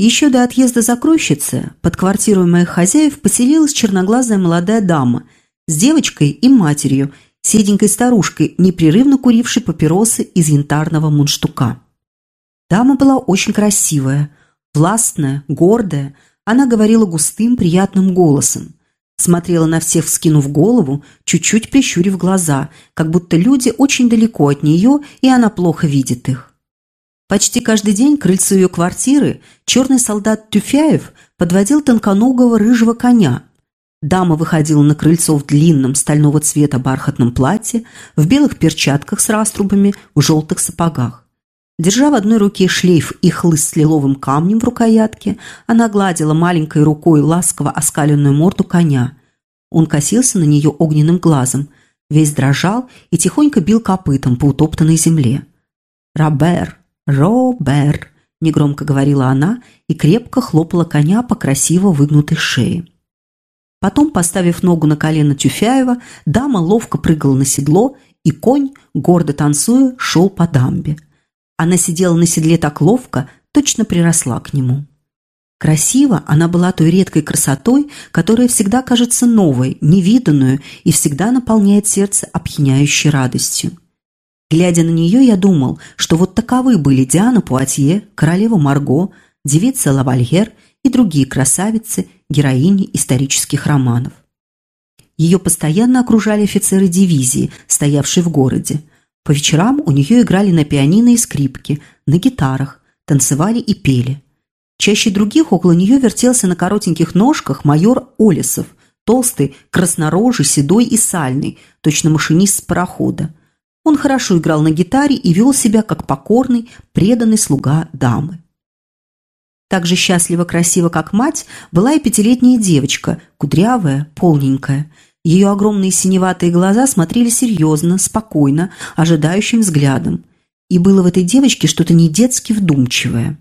Еще до отъезда закройщицы под квартирой моих хозяев поселилась черноглазая молодая дама с девочкой и матерью, седенькой старушкой, непрерывно курившей папиросы из янтарного мундштука. Дама была очень красивая, властная, гордая, она говорила густым, приятным голосом. Смотрела на всех, вскинув голову, чуть-чуть прищурив глаза, как будто люди очень далеко от нее, и она плохо видит их. Почти каждый день к крыльцу ее квартиры черный солдат Тюфяев подводил тонконогого рыжего коня. Дама выходила на крыльцо в длинном стального цвета бархатном платье, в белых перчатках с раструбами, в желтых сапогах. Держа в одной руке шлейф и хлыст с лиловым камнем в рукоятке, она гладила маленькой рукой ласково оскаленную морду коня. Он косился на нее огненным глазом, весь дрожал и тихонько бил копытом по утоптанной земле. «Робер! Робер!» – негромко говорила она и крепко хлопала коня по красиво выгнутой шее. Потом, поставив ногу на колено Тюфяева, дама ловко прыгала на седло, и конь, гордо танцуя, шел по дамбе. Она сидела на седле так ловко, точно приросла к нему. Красиво она была той редкой красотой, которая всегда кажется новой, невиданную и всегда наполняет сердце опьяняющей радостью. Глядя на нее, я думал, что вот таковы были Диана Пуатье, королева Марго, девица Лавальер и другие красавицы, героини исторических романов. Ее постоянно окружали офицеры дивизии, стоявшие в городе. По вечерам у нее играли на пианино и скрипке, на гитарах, танцевали и пели. Чаще других около нее вертелся на коротеньких ножках майор Олесов, толстый, краснорожий, седой и сальный, точно машинист с парохода. Он хорошо играл на гитаре и вел себя как покорный, преданный слуга дамы. Так же счастливо красиво, как мать, была и пятилетняя девочка, кудрявая, полненькая – ее огромные синеватые глаза смотрели серьезно, спокойно, ожидающим взглядом. И было в этой девочке что-то недетски вдумчивое.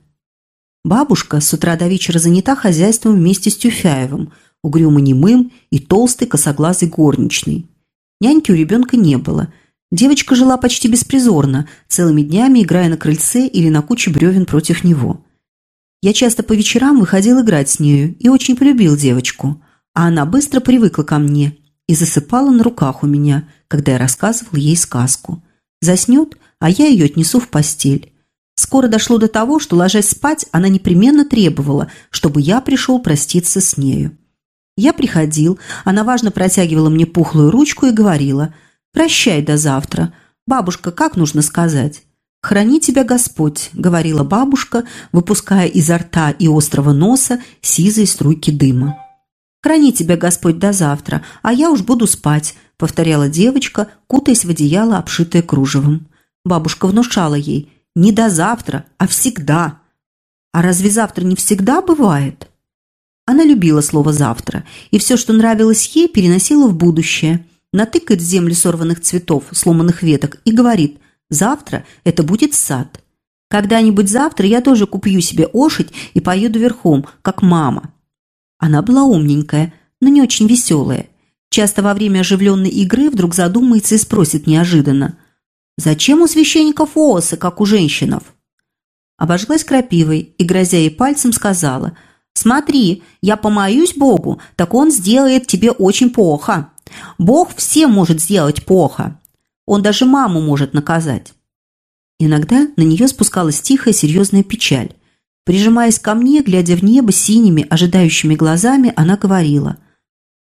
Бабушка с утра до вечера занята хозяйством вместе с Тюфяевым, угрюмо немым и толстой косоглазой горничной. Няньки у ребенка не было. Девочка жила почти беспризорно, целыми днями играя на крыльце или на куче бревен против него. Я часто по вечерам выходил играть с нею и очень полюбил девочку, а она быстро привыкла ко мне и засыпала на руках у меня, когда я рассказывал ей сказку. Заснет, а я ее отнесу в постель. Скоро дошло до того, что, ложась спать, она непременно требовала, чтобы я пришел проститься с нею. Я приходил, она важно протягивала мне пухлую ручку и говорила «Прощай до завтра. Бабушка, как нужно сказать?» «Храни тебя Господь», — говорила бабушка, выпуская изо рта и острого носа сизые струйки дыма. «Храни тебя Господь до завтра, а я уж буду спать», – повторяла девочка, кутаясь в одеяло, обшитое кружевом. Бабушка внушала ей «не до завтра, а всегда». «А разве завтра не всегда бывает?» Она любила слово «завтра», и все, что нравилось ей, переносила в будущее. Натыкает в землю сорванных цветов, сломанных веток и говорит «завтра это будет сад». «Когда-нибудь завтра я тоже куплю себе лошадь и поеду верхом, как мама». Она была умненькая, но не очень веселая. Часто во время оживленной игры вдруг задумается и спросит неожиданно. «Зачем у священников осы, как у женщинов?» Обожглась крапивой и, грозя ей пальцем, сказала «Смотри, я помоюсь Богу, так он сделает тебе очень плохо. Бог всем может сделать плохо. Он даже маму может наказать». Иногда на нее спускалась тихая серьезная печаль. Прижимаясь ко мне, глядя в небо синими, ожидающими глазами, она говорила.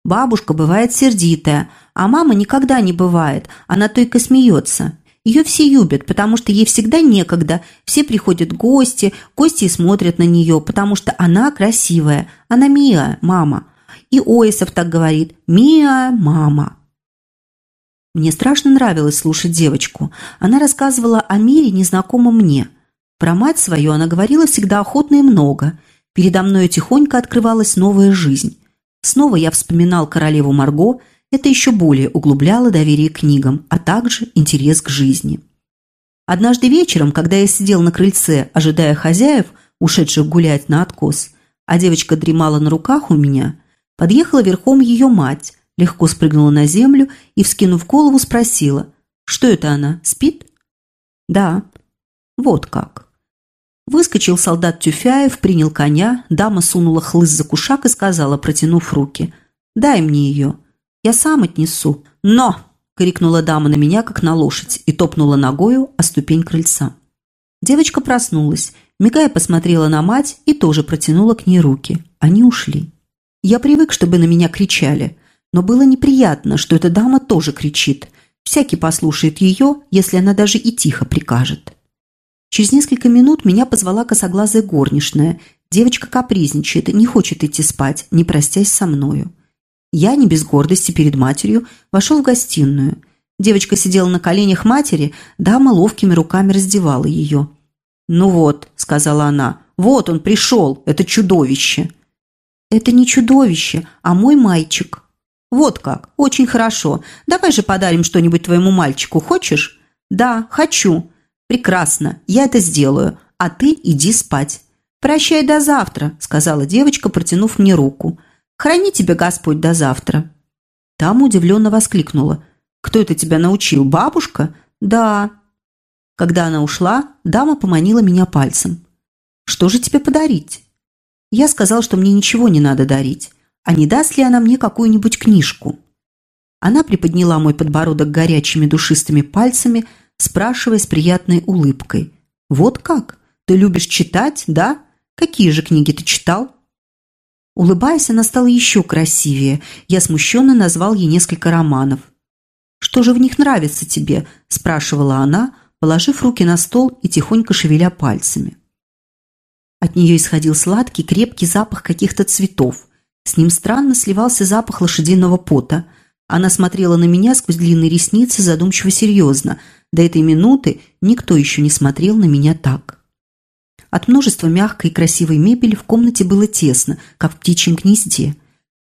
«Бабушка бывает сердитая, а мама никогда не бывает, она только смеется. Ее все любят, потому что ей всегда некогда, все приходят гости, гости смотрят на нее, потому что она красивая, она Мия, мама». И Оисов так говорит «Мия, мама». Мне страшно нравилось слушать девочку. Она рассказывала о мире, незнакомом мне – про мать свою она говорила всегда охотно и много. Передо мной тихонько открывалась новая жизнь. Снова я вспоминал королеву Марго, это еще более углубляло доверие к книгам, а также интерес к жизни. Однажды вечером, когда я сидел на крыльце, ожидая хозяев, ушедших гулять на откос, а девочка дремала на руках у меня, подъехала верхом ее мать, легко спрыгнула на землю и, вскинув голову, спросила, что это она, спит? Да. Вот как. Выскочил солдат Тюфяев, принял коня, дама сунула хлыст за кушак и сказала, протянув руки, «Дай мне ее, я сам отнесу». «Но!» – крикнула дама на меня, как на лошадь, и топнула ногою о ступень крыльца. Девочка проснулась, мигая посмотрела на мать и тоже протянула к ней руки. Они ушли. Я привык, чтобы на меня кричали, но было неприятно, что эта дама тоже кричит. Всякий послушает ее, если она даже и тихо прикажет. Через несколько минут меня позвала косоглазая горничная. Девочка капризничает, не хочет идти спать, не простясь со мною. Я, не без гордости перед матерью, вошел в гостиную. Девочка сидела на коленях матери, дама ловкими руками раздевала ее. «Ну вот», — сказала она, — «вот он пришел, это чудовище». «Это не чудовище, а мой мальчик». «Вот как, очень хорошо. Давай же подарим что-нибудь твоему мальчику, хочешь?» «Да, хочу». «Прекрасно, я это сделаю, а ты иди спать». «Прощай до завтра», – сказала девочка, протянув мне руку. «Храни тебя Господь до завтра». Там удивленно воскликнула. «Кто это тебя научил, бабушка?» «Да». Когда она ушла, дама поманила меня пальцем. «Что же тебе подарить?» Я сказал, что мне ничего не надо дарить, а не даст ли она мне какую-нибудь книжку. Она приподняла мой подбородок горячими душистыми пальцами, спрашивая с приятной улыбкой. «Вот как? Ты любишь читать, да? Какие же книги ты читал?» Улыбаясь, она стала еще красивее. Я смущенно назвал ей несколько романов. «Что же в них нравится тебе?» – спрашивала она, положив руки на стол и тихонько шевеля пальцами. От нее исходил сладкий, крепкий запах каких-то цветов. С ним странно сливался запах лошадиного пота. Она смотрела на меня сквозь длинные ресницы задумчиво серьезно – до этой минуты никто еще не смотрел на меня так. От множества мягкой и красивой мебели в комнате было тесно, как в птичьем гнезде.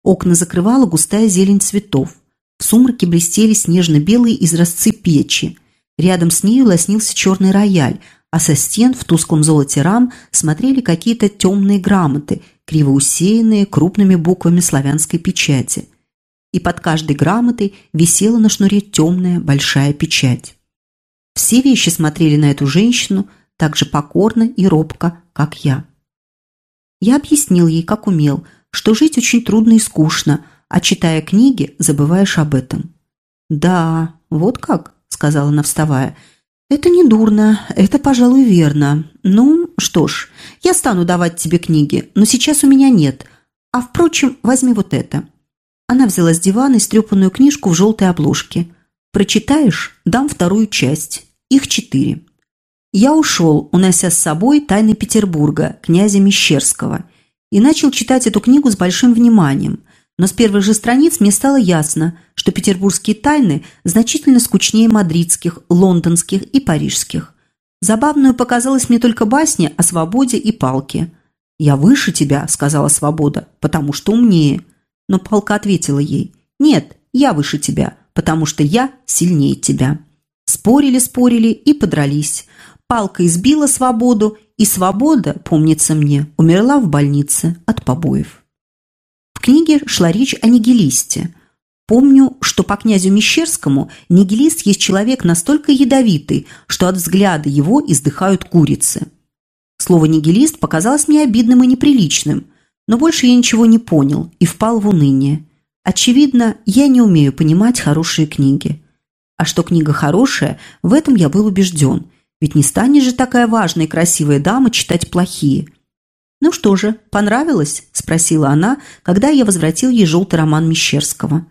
Окна закрывала густая зелень цветов. В сумраке блестели снежно-белые изразцы печи. Рядом с нею лоснился черный рояль, а со стен в тусклом золоте рам смотрели какие-то темные грамоты, криво усеянные крупными буквами славянской печати. И под каждой грамотой висела на шнуре темная большая печать. Все вещи смотрели на эту женщину так же покорно и робко, как я. Я объяснил ей, как умел, что жить очень трудно и скучно, а читая книги, забываешь об этом. «Да, вот как», — сказала она, вставая. «Это не дурно, это, пожалуй, верно. Ну, что ж, я стану давать тебе книги, но сейчас у меня нет. А, впрочем, возьми вот это». Она взяла с дивана истрепанную книжку в желтой обложке – Прочитаешь – дам вторую часть. Их четыре. Я ушел, унося с собой «Тайны Петербурга» князя Мещерского и начал читать эту книгу с большим вниманием. Но с первых же страниц мне стало ясно, что петербургские тайны значительно скучнее мадридских, лондонских и парижских. Забавную показалась мне только басня о свободе и палке. «Я выше тебя», – сказала свобода, – «потому что умнее». Но палка ответила ей, «Нет, я выше тебя, потому что я сильнее тебя». Спорили, спорили и подрались. Палка избила свободу, и свобода, помнится мне, умерла в больнице от побоев. Книге шла речь о нигилисте. Помню, что по князю Мещерскому нигилист есть человек настолько ядовитый, что от взгляда его издыхают курицы. Слово «нигилист» показалось мне обидным и неприличным, но больше я ничего не понял и впал в уныние. Очевидно, я не умею понимать хорошие книги. А что книга хорошая, в этом я был убежден, ведь не станет же такая важная и красивая дама читать плохие. «Ну что же, понравилось?» – спросила она, когда я возвратил ей желтый роман Мещерского.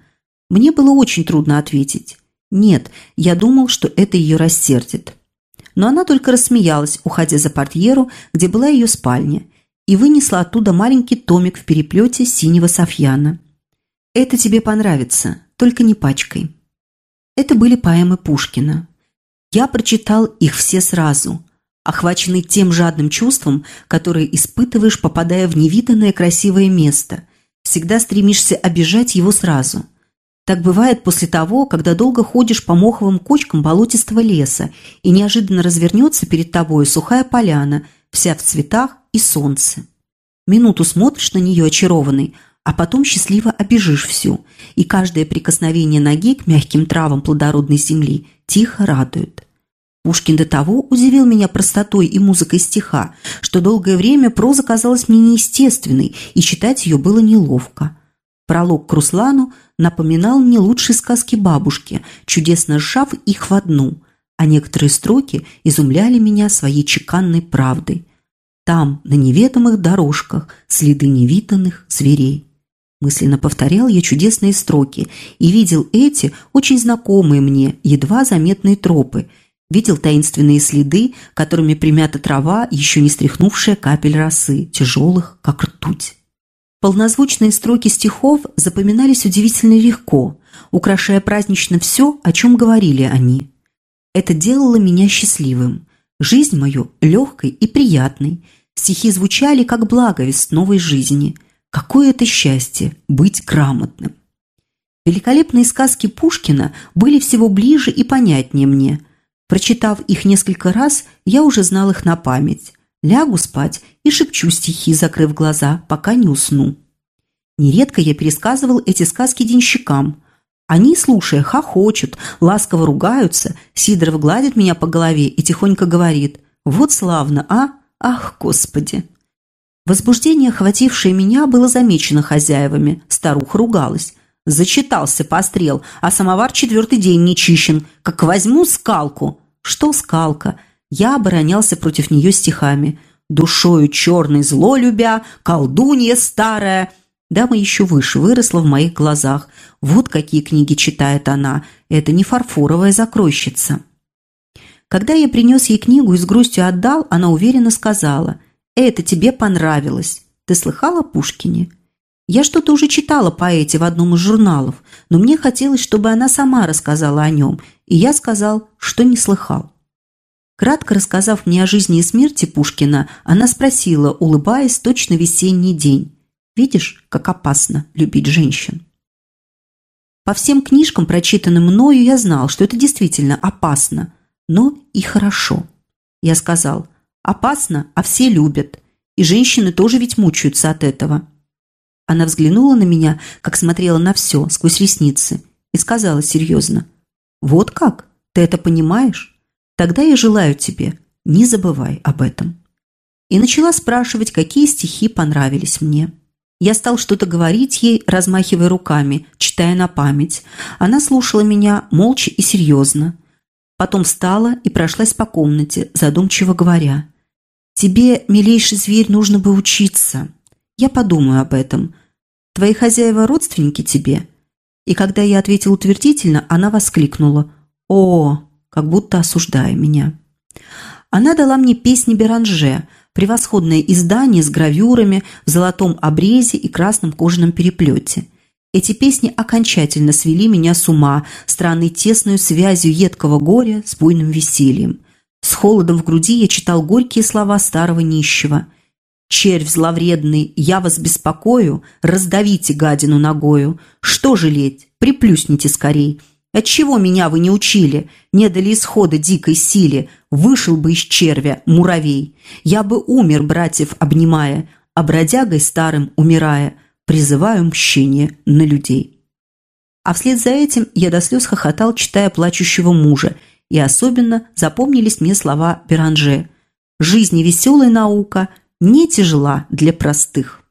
Мне было очень трудно ответить. Нет, я думал, что это ее рассердит. Но она только рассмеялась, уходя за портьеру, где была ее спальня, и вынесла оттуда маленький томик в переплете синего софьяна. Это тебе понравится, только не пачкой. Это были поэмы Пушкина. Я прочитал их все сразу, охваченный тем жадным чувством, которое испытываешь, попадая в невиданное красивое место. Всегда стремишься обижать его сразу. Так бывает после того, когда долго ходишь по моховым кочкам болотистого леса, и неожиданно развернется перед тобой сухая поляна, вся в цветах и солнце. Минуту смотришь на нее очарованный – а потом счастливо обижишь всю, и каждое прикосновение ноги к мягким травам плодородной земли тихо радует. Пушкин до того удивил меня простотой и музыкой стиха, что долгое время проза казалась мне неестественной, и читать ее было неловко. Пролог к Руслану напоминал мне лучшие сказки бабушки, чудесно сжав их в одну, а некоторые строки изумляли меня своей чеканной правдой. Там, на неведомых дорожках, следы невиданных зверей. Мысленно повторял я чудесные строки и видел эти, очень знакомые мне, едва заметные тропы – видел таинственные следы, которыми примята трава, еще не стряхнувшая капель росы, тяжелых, как ртуть. Полнозвучные строки стихов запоминались удивительно легко, украшая празднично все, о чем говорили они. Это делало меня счастливым, жизнь мою легкой и приятной. Стихи звучали, как благовест новой жизни. Какое это счастье – быть грамотным! Великолепные сказки Пушкина были всего ближе и понятнее мне – Прочитав их несколько раз, я уже знал их на память. Лягу спать и шепчу стихи, закрыв глаза, пока не усну. Нередко я пересказывал эти сказки денщикам. Они, слушая, хохочут, ласково ругаются, Сидоров гладит меня по голове и тихонько говорит «Вот славно, а? Ах, Господи!» Возбуждение, охватившее меня, было замечено хозяевами. Старуха ругалась. Зачитался пострел, а самовар четвертый день не чищен. Как возьму скалку, что скалка? Я оборонялся против нее стихами. Душою черной зло любя, колдунья старая. Дама еще выше выросла в моих глазах. Вот какие книги читает она. Это не фарфоровая закройщица. Когда я принес ей книгу и с грустью отдал, она уверенно сказала, «Это тебе понравилось. Ты слыхала о Пушкине?» Я что-то уже читала поэте в одном из журналов, но мне хотелось, чтобы она сама рассказала о нем, и я сказал, что не слыхал. Кратко рассказав мне о жизни и смерти Пушкина, она спросила, улыбаясь, точно весенний день. «Видишь, как опасно любить женщин?» По всем книжкам, прочитанным мною, я знал, что это действительно опасно, но и хорошо. Я сказал, опасно, а все любят, и женщины тоже ведь мучаются от этого. Она взглянула на меня, как смотрела на все, сквозь ресницы, и сказала серьезно, «Вот как? Ты это понимаешь? Тогда я желаю тебе, не забывай об этом». И начала спрашивать, какие стихи понравились мне. Я стал что-то говорить ей, размахивая руками, читая на память. Она слушала меня молча и серьезно. Потом встала и прошлась по комнате, задумчиво говоря. «Тебе, милейший зверь, нужно бы учиться. Я подумаю об этом. Твои хозяева родственники тебе?» И когда я ответил утвердительно, она воскликнула «О!», как будто осуждая меня. Она дала мне песни Беранже, превосходное издание с гравюрами в золотом обрезе и красном кожаном переплете. Эти песни окончательно свели меня с ума, странной тесной связью едкого горя с буйным весельем. С холодом в груди я читал горькие слова старого нищего – червь зловредный, я вас беспокою, раздавите гадину ногою. Что жалеть? Приплюсните скорей. Отчего меня вы не учили? Не дали исхода дикой силе, вышел бы из червя муравей. Я бы умер, братьев обнимая, а бродягой старым умирая, призываю мщение на людей. А вслед за этим я до слез хохотал, читая плачущего мужа, и особенно запомнились мне слова Беранже. «Жизнь веселая наука, не тяжела для простых.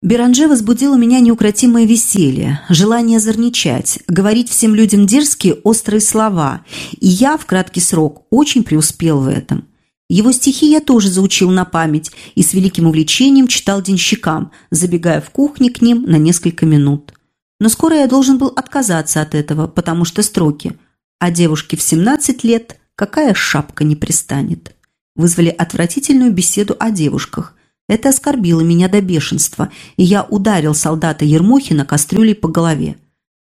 Беранже возбудило меня неукротимое веселье, желание зорничать, говорить всем людям дерзкие острые слова, и я в краткий срок очень преуспел в этом. Его стихи я тоже заучил на память и с великим увлечением читал денщикам, забегая в кухне к ним на несколько минут. Но скоро я должен был отказаться от этого, потому что строки «А девушке в 17 лет какая шапка не пристанет» вызвали отвратительную беседу о девушках. Это оскорбило меня до бешенства, и я ударил солдата Ермохина кастрюлей по голове.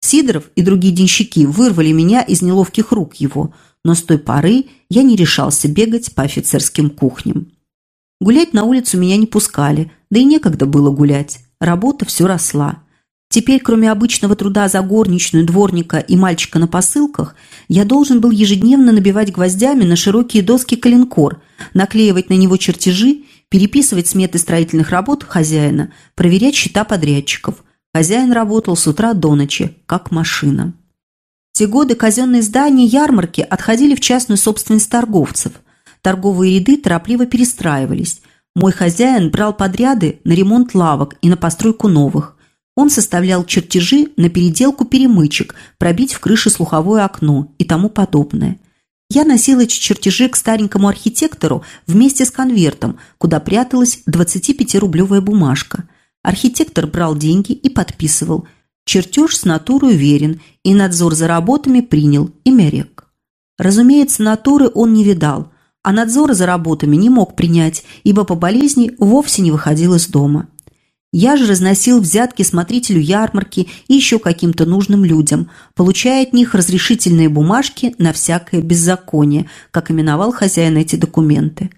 Сидоров и другие денщики вырвали меня из неловких рук его, но с той поры я не решался бегать по офицерским кухням. Гулять на улицу меня не пускали, да и некогда было гулять. Работа все росла. Теперь, кроме обычного труда за горничную, дворника и мальчика на посылках, я должен был ежедневно набивать гвоздями на широкие доски коленкор, наклеивать на него чертежи, переписывать сметы строительных работ хозяина, проверять счета подрядчиков. Хозяин работал с утра до ночи, как машина. В те годы казенные здания ярмарки отходили в частную собственность торговцев. Торговые ряды торопливо перестраивались. Мой хозяин брал подряды на ремонт лавок и на постройку новых. Он составлял чертежи на переделку перемычек, пробить в крыше слуховое окно и тому подобное. Я носила эти чертежи к старенькому архитектору вместе с конвертом, куда пряталась 25-рублевая бумажка. Архитектор брал деньги и подписывал. Чертеж с натурой уверен, и надзор за работами принял имя рек. Разумеется, натуры он не видал, а надзор за работами не мог принять, ибо по болезни вовсе не выходил из дома. Я же разносил взятки смотрителю ярмарки и еще каким-то нужным людям, получая от них разрешительные бумажки на всякое беззаконие, как именовал хозяин эти документы.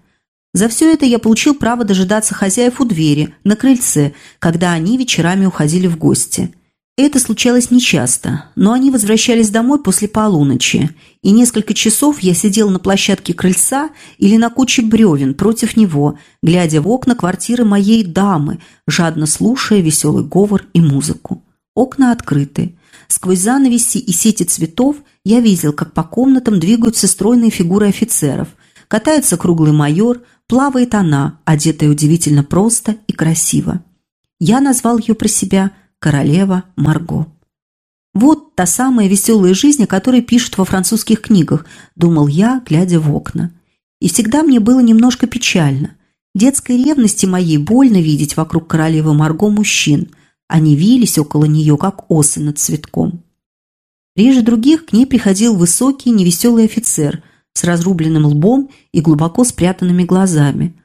За все это я получил право дожидаться хозяев у двери, на крыльце, когда они вечерами уходили в гости. Это случалось нечасто, но они возвращались домой после полуночи, и несколько часов я сидел на площадке крыльца или на куче бревен против него, глядя в окна квартиры моей дамы, жадно слушая веселый говор и музыку. Окна открыты. Сквозь занавеси и сети цветов я видел, как по комнатам двигаются стройные фигуры офицеров. Катается круглый майор, плавает она, одетая удивительно просто и красиво. Я назвал ее про себя – королева Марго. Вот та самая веселая жизнь, о которой пишут во французских книгах, думал я, глядя в окна. И всегда мне было немножко печально. Детской ревности моей больно видеть вокруг королевы Марго мужчин. Они вились около нее, как осы над цветком. Реже других к ней приходил высокий невеселый офицер с разрубленным лбом и глубоко спрятанными глазами.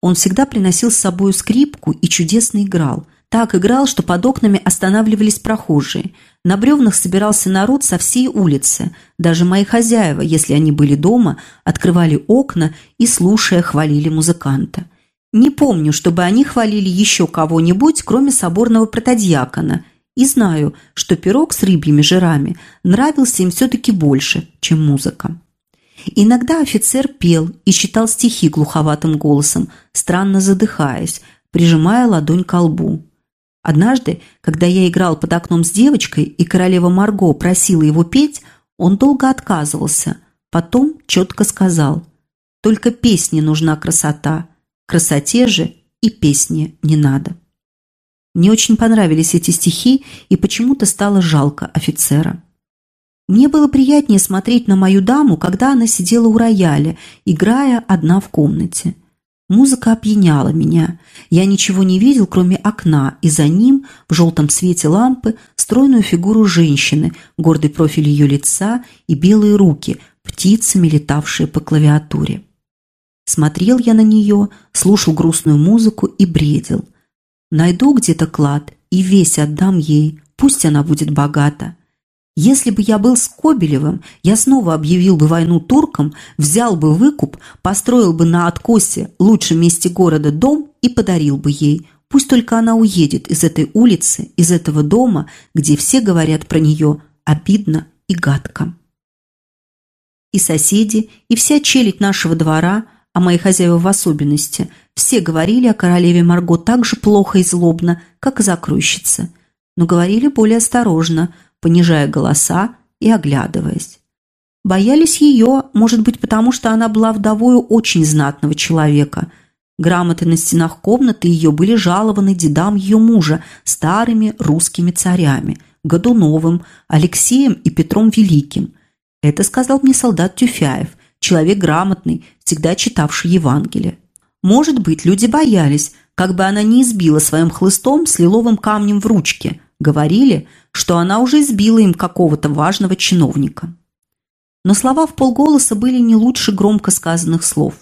Он всегда приносил с собой скрипку и чудесно играл – так играл, что под окнами останавливались прохожие. На бревнах собирался народ со всей улицы. Даже мои хозяева, если они были дома, открывали окна и, слушая, хвалили музыканта. Не помню, чтобы они хвалили еще кого-нибудь, кроме соборного протодьякона. И знаю, что пирог с рыбьими жирами нравился им все-таки больше, чем музыка. Иногда офицер пел и читал стихи глуховатым голосом, странно задыхаясь, прижимая ладонь к лбу. Однажды, когда я играл под окном с девочкой, и королева Марго просила его петь, он долго отказывался, потом четко сказал «Только песне нужна красота, красоте же и песни не надо». Мне очень понравились эти стихи, и почему-то стало жалко офицера. Мне было приятнее смотреть на мою даму, когда она сидела у рояля, играя одна в комнате – Музыка опьяняла меня. Я ничего не видел, кроме окна, и за ним, в желтом свете лампы, стройную фигуру женщины, гордый профиль ее лица и белые руки, птицами, летавшие по клавиатуре. Смотрел я на нее, слушал грустную музыку и бредил. Найду где-то клад и весь отдам ей, пусть она будет богата. Если бы я был Скобелевым, я снова объявил бы войну туркам, взял бы выкуп, построил бы на откосе, лучшем месте города, дом и подарил бы ей. Пусть только она уедет из этой улицы, из этого дома, где все говорят про нее обидно и гадко. И соседи, и вся челядь нашего двора, а мои хозяева в особенности, все говорили о королеве Марго так же плохо и злобно, как и закройщица. Но говорили более осторожно – понижая голоса и оглядываясь. Боялись ее, может быть, потому что она была вдовою очень знатного человека. Грамоты на стенах комнаты ее были жалованы дедам ее мужа, старыми русскими царями, Годуновым, Алексеем и Петром Великим. Это сказал мне солдат Тюфяев, человек грамотный, всегда читавший Евангелие. Может быть, люди боялись, как бы она не избила своим хлыстом с лиловым камнем в ручке. Говорили, что она уже избила им какого-то важного чиновника. Но слова в полголоса были не лучше громко сказанных слов.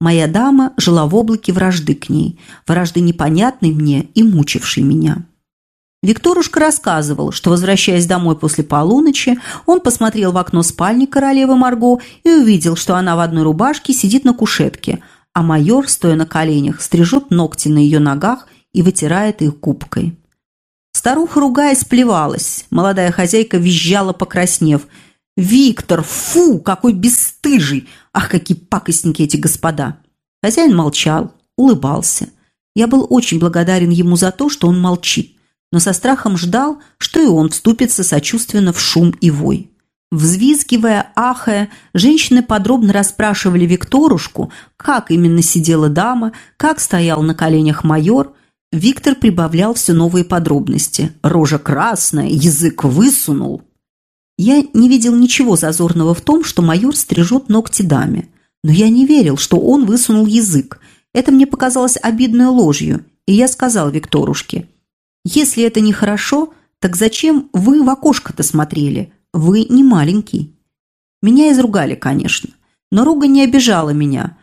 Моя дама жила в облаке вражды к ней, вражды непонятной мне и мучившей меня. Викторушка рассказывал, что, возвращаясь домой после полуночи, он посмотрел в окно спальни королевы Марго и увидел, что она в одной рубашке сидит на кушетке, а майор, стоя на коленях, стрижет ногти на ее ногах и вытирает их губкой. Старуха, ругаясь, плевалась. Молодая хозяйка визжала, покраснев. «Виктор, фу, какой бесстыжий! Ах, какие пакостники эти господа!» Хозяин молчал, улыбался. Я был очень благодарен ему за то, что он молчит, но со страхом ждал, что и он вступится сочувственно в шум и вой. Взвизгивая, ахая, женщины подробно расспрашивали Викторушку, как именно сидела дама, как стоял на коленях майор. Виктор прибавлял все новые подробности. Рожа красная, язык высунул. Я не видел ничего зазорного в том, что майор стрижет ногти даме. Но я не верил, что он высунул язык. Это мне показалось обидной ложью, и я сказал Викторушке, «Если это нехорошо, так зачем вы в окошко-то смотрели? Вы не маленький». Меня изругали, конечно, но руга не обижала меня.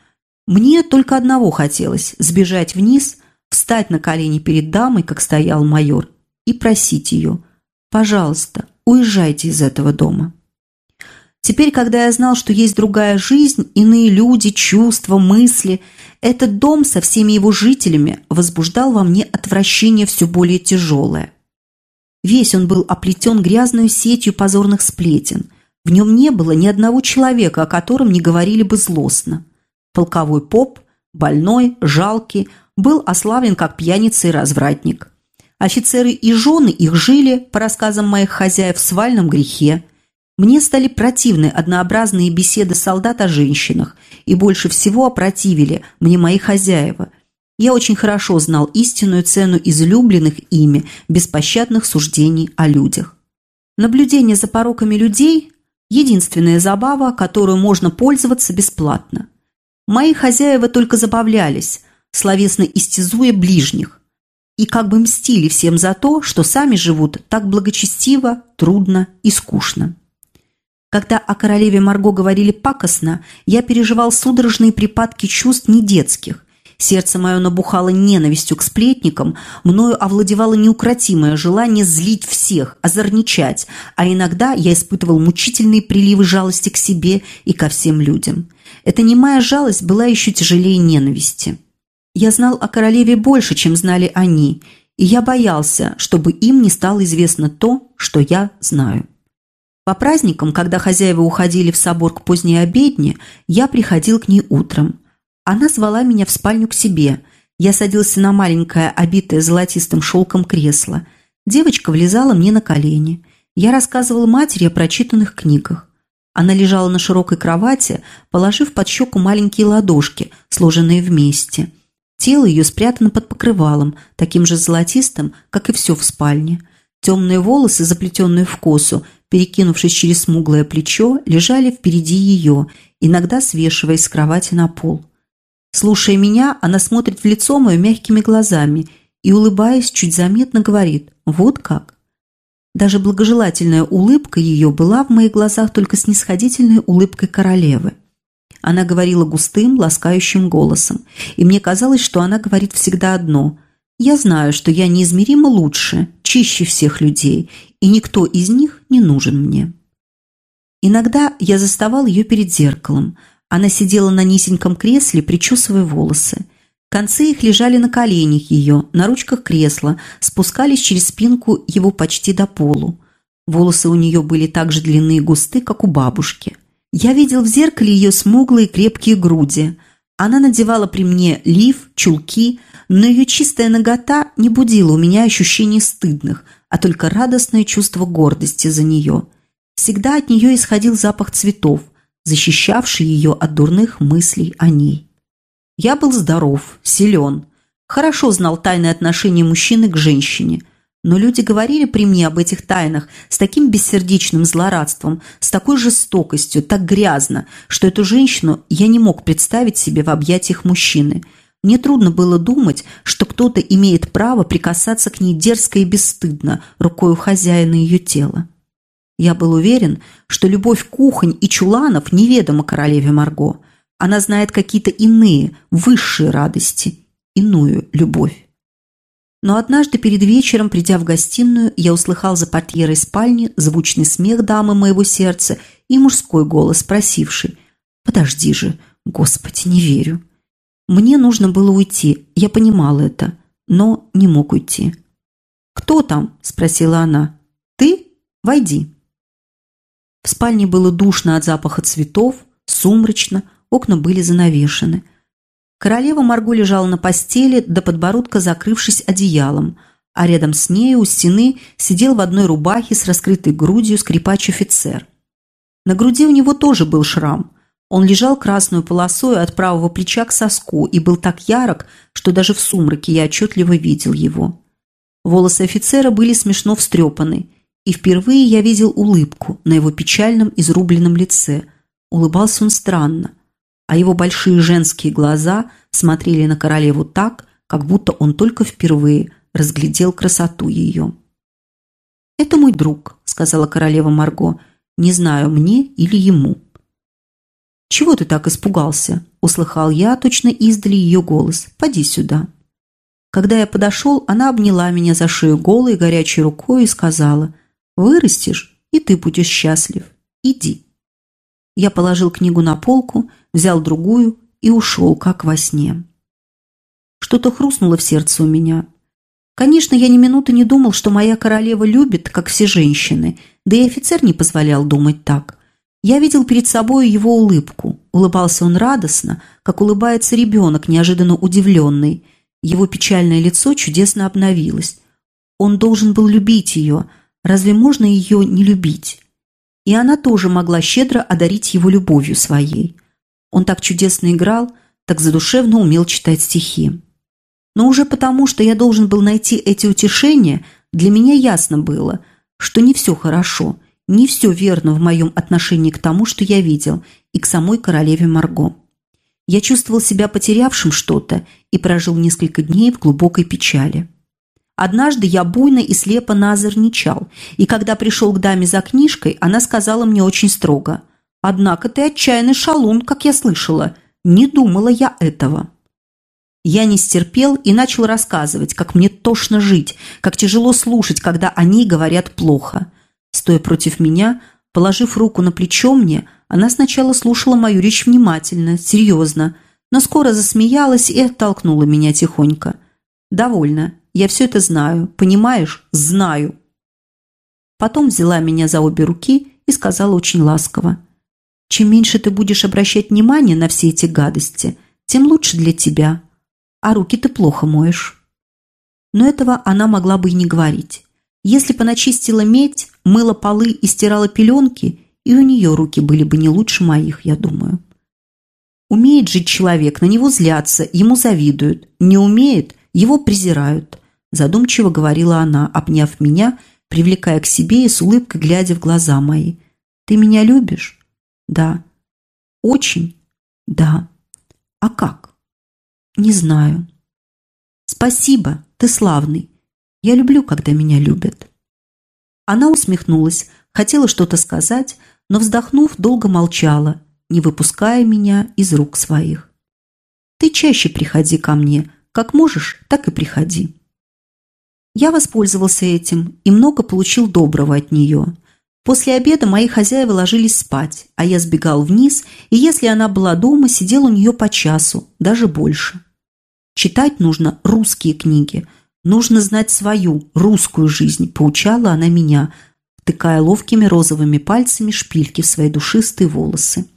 Мне только одного хотелось – сбежать вниз, встать на колени перед дамой, как стоял майор, и просить ее «Пожалуйста, уезжайте из этого дома». Теперь, когда я знал, что есть другая жизнь, иные люди, чувства, мысли, этот дом со всеми его жителями возбуждал во мне отвращение все более тяжелое. Весь он был оплетен грязной сетью позорных сплетен. В нем не было ни одного человека, о котором не говорили бы злостно. Полковой поп, больной, жалкий, был ославлен как пьяница и развратник. Офицеры и жены их жили, по рассказам моих хозяев, в свальном грехе – мне стали противны однообразные беседы солдат о женщинах, и больше всего опротивили мне мои хозяева. Я очень хорошо знал истинную цену излюбленных ими беспощадных суждений о людях. Наблюдение за пороками людей – единственная забава, которую можно пользоваться бесплатно. Мои хозяева только забавлялись, словесно истязуя ближних, и как бы мстили всем за то, что сами живут так благочестиво, трудно и скучно. Когда о королеве Марго говорили пакостно, я переживал судорожные припадки чувств недетских. Сердце мое набухало ненавистью к сплетникам, мною овладевало неукротимое желание злить всех, озорничать, а иногда я испытывал мучительные приливы жалости к себе и ко всем людям. Эта немая жалость была еще тяжелее ненависти. Я знал о королеве больше, чем знали они, и я боялся, чтобы им не стало известно то, что я знаю. По праздникам, когда хозяева уходили в собор к поздней обедне, я приходил к ней утром. Она звала меня в спальню к себе. Я садился на маленькое, обитое золотистым шелком кресло. Девочка влезала мне на колени. Я рассказывал матери о прочитанных книгах. Она лежала на широкой кровати, положив под щеку маленькие ладошки, сложенные вместе. Тело ее спрятано под покрывалом, таким же золотистым, как и все в спальне. Темные волосы, заплетенные в косу, перекинувшись через смуглое плечо, лежали впереди ее, иногда свешиваясь с кровати на пол. Слушая меня, она смотрит в лицо мое мягкими глазами и, улыбаясь, чуть заметно говорит «Вот как?». Даже благожелательная улыбка ее была в моих глазах только снисходительной улыбкой королевы. Она говорила густым, ласкающим голосом, и мне казалось, что она говорит всегда одно «Я знаю, что я неизмеримо лучше, чище всех людей, и никто из них не нужен мне. Иногда я заставал ее перед зеркалом. Она сидела на низеньком кресле, причесывая волосы. Концы их лежали на коленях ее, на ручках кресла, спускались через спинку его почти до полу. Волосы у нее были так же длинные и густы, как у бабушки. Я видел в зеркале ее смуглые крепкие груди. Она надевала при мне лиф, чулки, но ее чистая нагота не будила у меня ощущений стыдных, а только радостное чувство гордости за нее. Всегда от нее исходил запах цветов, защищавший ее от дурных мыслей о ней. Я был здоров, силен, хорошо знал тайные отношения мужчины к женщине, но люди говорили при мне об этих тайнах с таким бессердечным злорадством, с такой жестокостью, так грязно, что эту женщину я не мог представить себе в объятиях мужчины – мне трудно было думать, что кто-то имеет право прикасаться к ней дерзко и бесстыдно рукою хозяина ее тела. Я был уверен, что любовь кухонь и чуланов неведома королеве Марго. Она знает какие-то иные, высшие радости, иную любовь. Но однажды перед вечером, придя в гостиную, я услыхал за портьерой спальни звучный смех дамы моего сердца и мужской голос, спросивший «Подожди же, Господи, не верю». Мне нужно было уйти, я понимал это, но не мог уйти. «Кто там?» – спросила она. «Ты? Войди». В спальне было душно от запаха цветов, сумрачно, окна были занавешены. Королева Марго лежала на постели, до подбородка закрывшись одеялом, а рядом с ней у стены сидел в одной рубахе с раскрытой грудью скрипач-офицер. На груди у него тоже был шрам. Он лежал красную полосой от правого плеча к соску и был так ярок, что даже в сумраке я отчетливо видел его. Волосы офицера были смешно встрепаны, и впервые я видел улыбку на его печальном изрубленном лице. Улыбался он странно, а его большие женские глаза смотрели на королеву так, как будто он только впервые разглядел красоту ее. «Это мой друг», — сказала королева Марго. «Не знаю, мне или ему». «Чего ты так испугался?» – услыхал я точно издали ее голос. «Поди сюда». Когда я подошел, она обняла меня за шею голой горячей рукой и сказала «Вырастешь, и ты будешь счастлив. Иди». Я положил книгу на полку, взял другую и ушел, как во сне. Что-то хрустнуло в сердце у меня. Конечно, я ни минуты не думал, что моя королева любит, как все женщины, да и офицер не позволял думать так. Я видел перед собой его улыбку. Улыбался он радостно, как улыбается ребенок, неожиданно удивленный. Его печальное лицо чудесно обновилось. Он должен был любить ее. Разве можно ее не любить? И она тоже могла щедро одарить его любовью своей. Он так чудесно играл, так задушевно умел читать стихи. Но уже потому, что я должен был найти эти утешения, для меня ясно было, что не все хорошо – не все верно в моем отношении к тому, что я видел, и к самой королеве Марго. Я чувствовал себя потерявшим что-то и прожил несколько дней в глубокой печали. Однажды я буйно и слепо назорничал, и когда пришел к даме за книжкой, она сказала мне очень строго, «Однако ты отчаянный шалун, как я слышала. Не думала я этого». Я не стерпел и начал рассказывать, как мне тошно жить, как тяжело слушать, когда они говорят плохо. Стоя против меня, положив руку на плечо мне, она сначала слушала мою речь внимательно, серьезно, но скоро засмеялась и оттолкнула меня тихонько. «Довольно. Я все это знаю. Понимаешь? Знаю». Потом взяла меня за обе руки и сказала очень ласково. «Чем меньше ты будешь обращать внимание на все эти гадости, тем лучше для тебя. А руки ты плохо моешь». Но этого она могла бы и не говорить. Если бы она чистила медь, мыла полы и стирала пеленки, и у нее руки были бы не лучше моих, я думаю. Умеет жить человек, на него злятся, ему завидуют. Не умеет, его презирают. Задумчиво говорила она, обняв меня, привлекая к себе и с улыбкой глядя в глаза мои. «Ты меня любишь?» «Да». «Очень?» «Да». «А как?» «Не знаю». «Спасибо, ты славный. Я люблю, когда меня любят». Она усмехнулась, хотела что-то сказать, но, вздохнув, долго молчала, не выпуская меня из рук своих. «Ты чаще приходи ко мне. Как можешь, так и приходи». Я воспользовался этим и много получил доброго от нее. После обеда мои хозяева ложились спать, а я сбегал вниз, и если она была дома, сидел у нее по часу, даже больше. Читать нужно русские книги – Нужно знать свою, русскую жизнь, поучала она меня, втыкая ловкими розовыми пальцами шпильки в свои душистые волосы.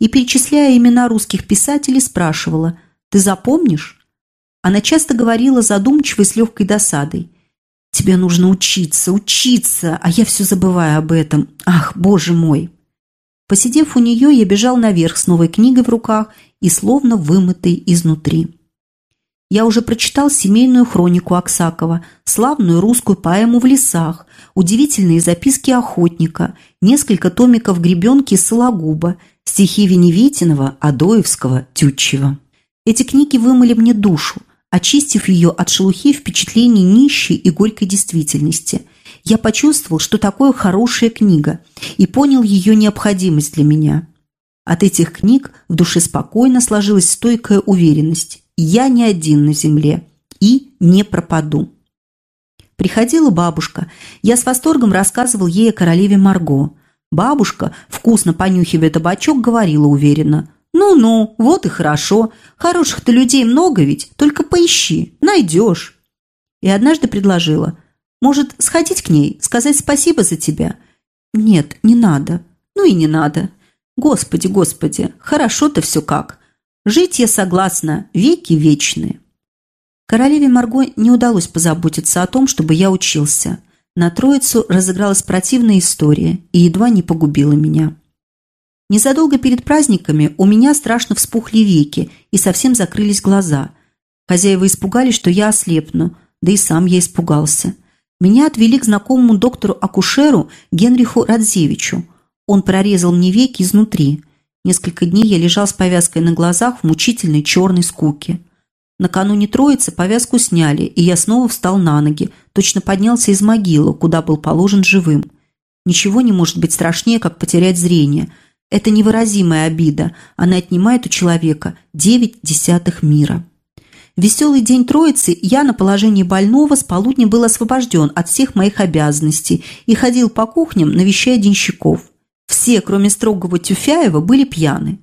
И, перечисляя имена русских писателей, спрашивала «Ты запомнишь?» Она часто говорила задумчиво и с легкой досадой. «Тебе нужно учиться, учиться, а я все забываю об этом. Ах, боже мой!» Посидев у нее, я бежал наверх с новой книгой в руках и словно вымытый изнутри. Я уже прочитал семейную хронику Аксакова, славную русскую поэму «В лесах», удивительные записки охотника, несколько томиков Гребенки Сологуба, стихи Веневитинова, Адоевского, Тютчева. Эти книги вымыли мне душу, очистив ее от шелухи впечатлений нищей и горькой действительности. Я почувствовал, что такое хорошая книга, и понял ее необходимость для меня. От этих книг в душе спокойно сложилась стойкая уверенность. Я не один на земле и не пропаду. Приходила бабушка. Я с восторгом рассказывал ей о королеве Марго. Бабушка, вкусно понюхивая табачок, говорила уверенно. «Ну-ну, вот и хорошо. Хороших-то людей много ведь, только поищи, найдешь». И однажды предложила. «Может, сходить к ней, сказать спасибо за тебя?» «Нет, не надо. Ну и не надо. Господи, господи, хорошо-то все как. Жить я согласна, веки вечные. Королеве Марго не удалось позаботиться о том, чтобы я учился. На троицу разыгралась противная история и едва не погубила меня. Незадолго перед праздниками у меня страшно вспухли веки и совсем закрылись глаза. Хозяева испугались, что я ослепну, да и сам я испугался. Меня отвели к знакомому доктору-акушеру Генриху Радзевичу. Он прорезал мне веки изнутри. Несколько дней я лежал с повязкой на глазах в мучительной черной скуке. Накануне Троицы повязку сняли, и я снова встал на ноги, точно поднялся из могилы, куда был положен живым. Ничего не может быть страшнее, как потерять зрение. Это невыразимая обида. Она отнимает у человека девять десятых мира. В веселый день Троицы я на положении больного с полудня был освобожден от всех моих обязанностей и ходил по кухням, навещая денщиков. Все, кроме строгого Тюфяева, были пьяны.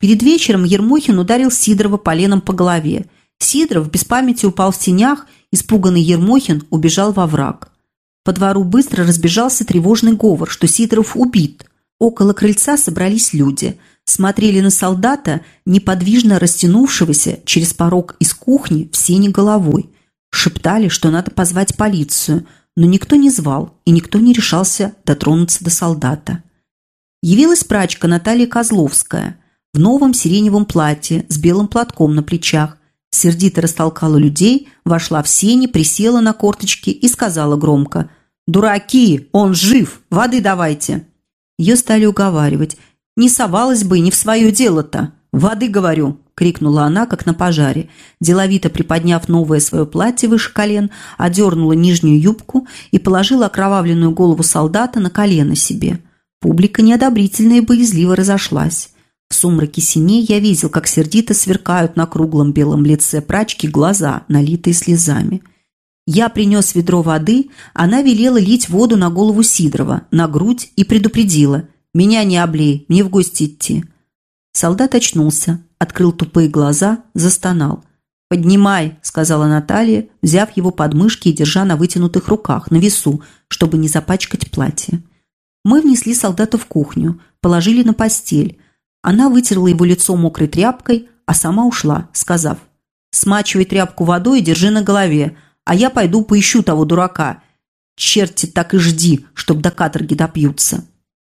Перед вечером Ермохин ударил Сидорова поленом по голове. Сидоров без памяти упал в тенях, испуганный Ермохин убежал во враг. По двору быстро разбежался тревожный говор, что Сидоров убит. Около крыльца собрались люди – смотрели на солдата, неподвижно растянувшегося через порог из кухни в сене головой. Шептали, что надо позвать полицию, но никто не звал, и никто не решался дотронуться до солдата. Явилась прачка Наталья Козловская в новом сиреневом платье с белым платком на плечах, сердито растолкала людей, вошла в сени, присела на корточки и сказала громко «Дураки! Он жив! Воды давайте!» Ее стали уговаривать – не совалась бы не в свое дело-то. Воды, говорю!» – крикнула она, как на пожаре. Деловито приподняв новое свое платье выше колен, одернула нижнюю юбку и положила окровавленную голову солдата на колено себе. Публика неодобрительно и боязливо разошлась. В сумраке синей я видел, как сердито сверкают на круглом белом лице прачки глаза, налитые слезами. Я принес ведро воды, она велела лить воду на голову Сидорова, на грудь и предупредила – меня не облей, мне в гости идти». Солдат очнулся, открыл тупые глаза, застонал. «Поднимай», – сказала Наталья, взяв его под мышки и держа на вытянутых руках, на весу, чтобы не запачкать платье. Мы внесли солдата в кухню, положили на постель. Она вытерла его лицо мокрой тряпкой, а сама ушла, сказав, «Смачивай тряпку водой и держи на голове, а я пойду поищу того дурака. Черти так и жди, чтоб до каторги допьются».